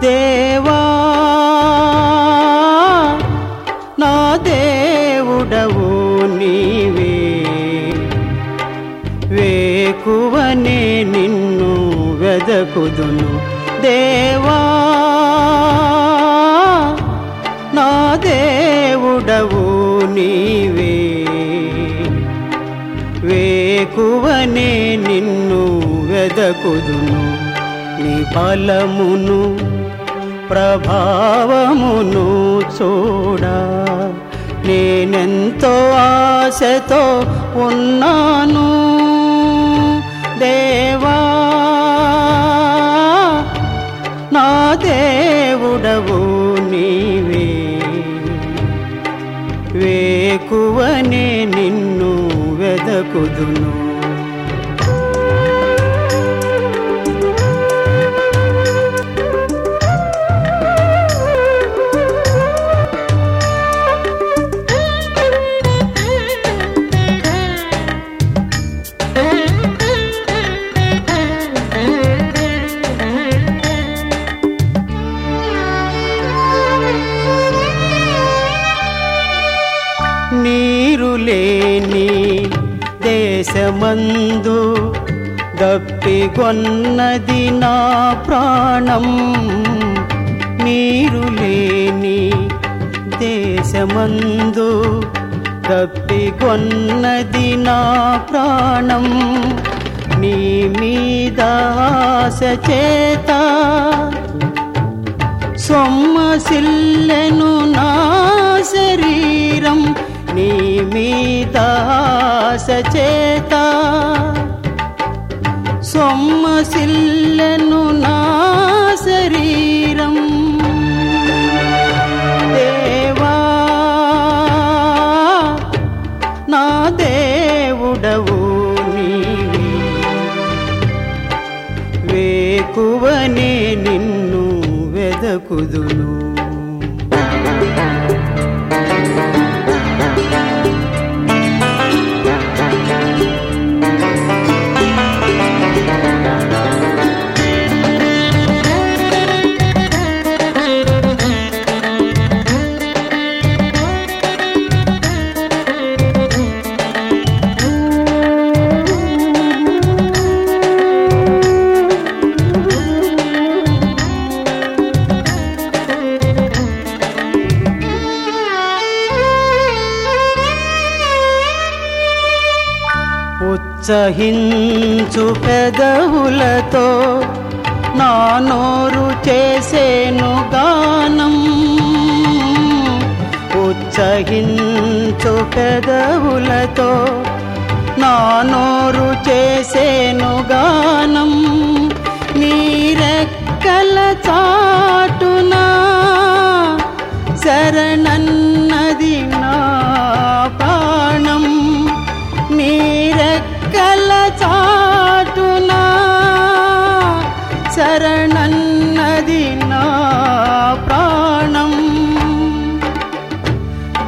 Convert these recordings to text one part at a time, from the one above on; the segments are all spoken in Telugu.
దేవా నా దేవుడవు నీవే. వేకువనే నిన్ను వెదకుదును దేవా నా దేవుడవు నీవే. వేకువనే నిన్ను వెదకుదును నీ బలమును ప్రభావమును చూడ. నేనెంతో ఆశతో ఉన్నాను. దేవా నా దేవుడవు నీవే. వేకువనే నిన్ను వెదకుదును. దేశమందు దప్పిగొన్నది నా ప్రాణం. నీరు లేని దేశమందు దప్పిగొన్నది నా ప్రాణం. నీ మీద ఆశ చేత సొమ్మసిల్లెను నా శరీరం. నీ మీద సచేత. చేత సొమ్మసిల్లెను నా శరీరం. దేవా నా దేవుడవు వేకువనే నిన్ను వెదకుదును. ఉత్సహించు పెదవులతో నా నోరు చేసేను గానం. ఉత్సహించు పెదవులతో నా నోరు చేసేను గానం. శరణన్నది నా ప్రాణం.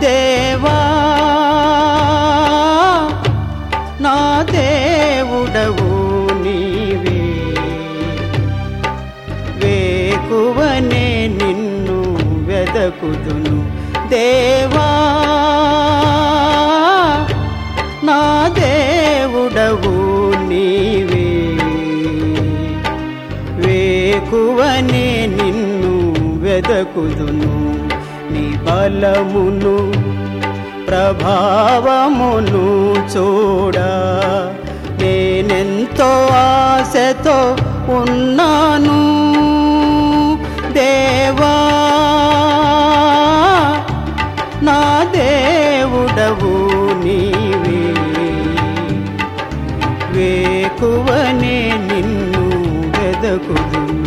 దేవా నా దేవుడవు నీవే. వేకువనే నిన్ను వెదకుదును. దేవా నా దేవుడవు నీ ఎక్కువనే నిన్ను వెదకుదును. నీ బలమును ప్రభావమును చూడ. నేనెంతో ఆశతో ఉన్నాను. దేవా నా దేవుడవు నీవే. వేకువనే నిన్ను వెదకుదు